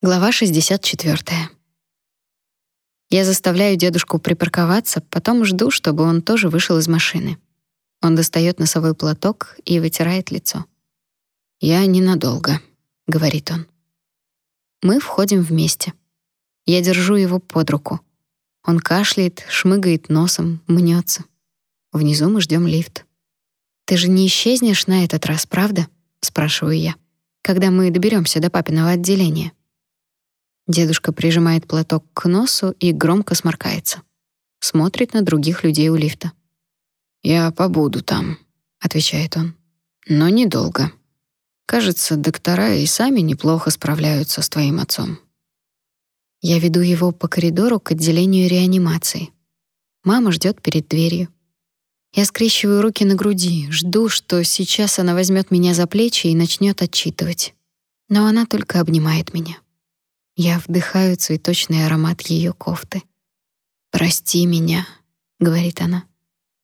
Глава 64. Я заставляю дедушку припарковаться, потом жду, чтобы он тоже вышел из машины. Он достает носовой платок и вытирает лицо. «Я ненадолго», — говорит он. Мы входим вместе. Я держу его под руку. Он кашляет, шмыгает носом, мнется. Внизу мы ждем лифт. «Ты же не исчезнешь на этот раз, правда?» — спрашиваю я. «Когда мы доберемся до папиного отделения?» Дедушка прижимает платок к носу и громко сморкается. Смотрит на других людей у лифта. «Я побуду там», — отвечает он. «Но недолго. Кажется, доктора и сами неплохо справляются с твоим отцом». Я веду его по коридору к отделению реанимации. Мама ждет перед дверью. Я скрещиваю руки на груди, жду, что сейчас она возьмет меня за плечи и начнет отчитывать. Но она только обнимает меня. Я вдыхаю цветочный аромат ее кофты. «Прости меня», — говорит она.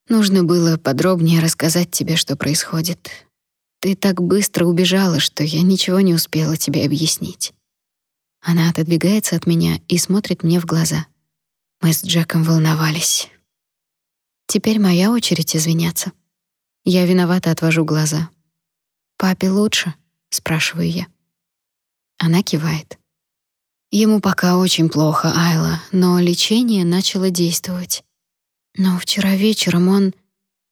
«Нужно было подробнее рассказать тебе, что происходит. Ты так быстро убежала, что я ничего не успела тебе объяснить». Она отодвигается от меня и смотрит мне в глаза. Мы с Джеком волновались. Теперь моя очередь извиняться. Я виновата отвожу глаза. «Папе лучше?» — спрашиваю я. Она кивает. Ему пока очень плохо, Айла, но лечение начало действовать. Но вчера вечером он...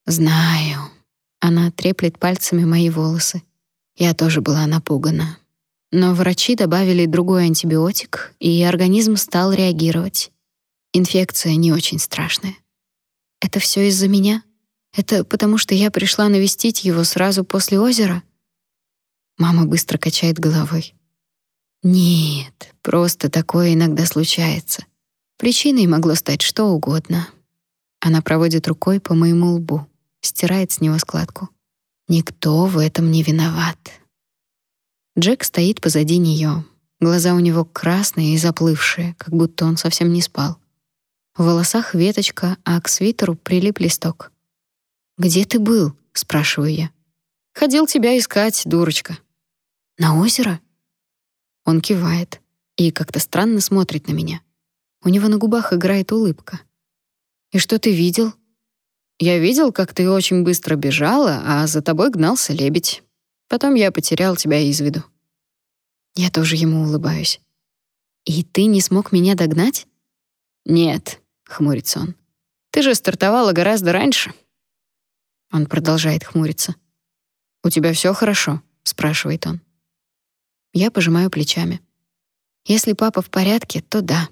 Знаю. Она треплет пальцами мои волосы. Я тоже была напугана. Но врачи добавили другой антибиотик, и организм стал реагировать. Инфекция не очень страшная. Это все из-за меня? Это потому, что я пришла навестить его сразу после озера? Мама быстро качает головой. Нет, просто такое иногда случается. Причиной могло стать что угодно. Она проводит рукой по моему лбу, стирает с него складку. Никто в этом не виноват. Джек стоит позади нее. Глаза у него красные и заплывшие, как будто он совсем не спал. В волосах веточка, а к свитеру прилип листок. «Где ты был?» — спрашиваю я. «Ходил тебя искать, дурочка». «На озеро?» Он кивает и как-то странно смотрит на меня. У него на губах играет улыбка. «И что ты видел?» «Я видел, как ты очень быстро бежала, а за тобой гнался лебедь. Потом я потерял тебя из виду». Я тоже ему улыбаюсь. «И ты не смог меня догнать?» «Нет», — хмурится он. «Ты же стартовала гораздо раньше». Он продолжает хмуриться. «У тебя все хорошо?» — спрашивает он. Я пожимаю плечами. Если папа в порядке, то да.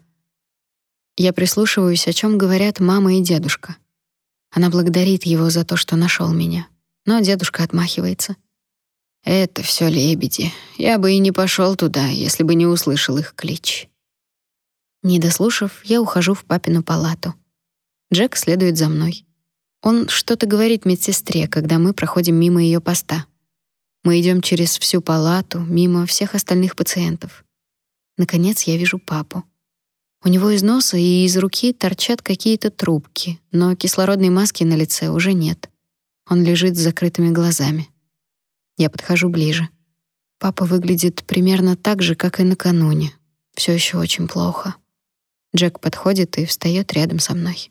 Я прислушиваюсь, о чем говорят мама и дедушка. Она благодарит его за то, что нашел меня. Но дедушка отмахивается. Это все лебеди. Я бы и не пошел туда, если бы не услышал их клич. Не дослушав, я ухожу в папину палату. Джек следует за мной. Он что-то говорит медсестре, когда мы проходим мимо ее поста. Мы идем через всю палату, мимо всех остальных пациентов. Наконец я вижу папу. У него из носа и из руки торчат какие-то трубки, но кислородной маски на лице уже нет. Он лежит с закрытыми глазами. Я подхожу ближе. Папа выглядит примерно так же, как и накануне. Все еще очень плохо. Джек подходит и встает рядом со мной.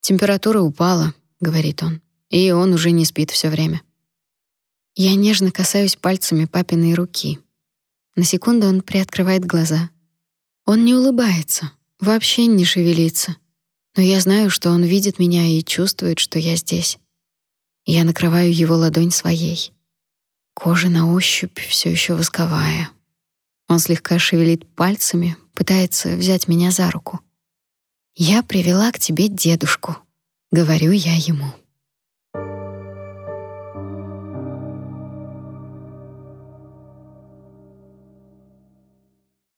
Температура упала, говорит он. И он уже не спит все время. Я нежно касаюсь пальцами папиной руки. На секунду он приоткрывает глаза. Он не улыбается, вообще не шевелится. Но я знаю, что он видит меня и чувствует, что я здесь. Я накрываю его ладонь своей. Кожа на ощупь все еще восковая. Он слегка шевелит пальцами, пытается взять меня за руку. «Я привела к тебе дедушку», — говорю я ему.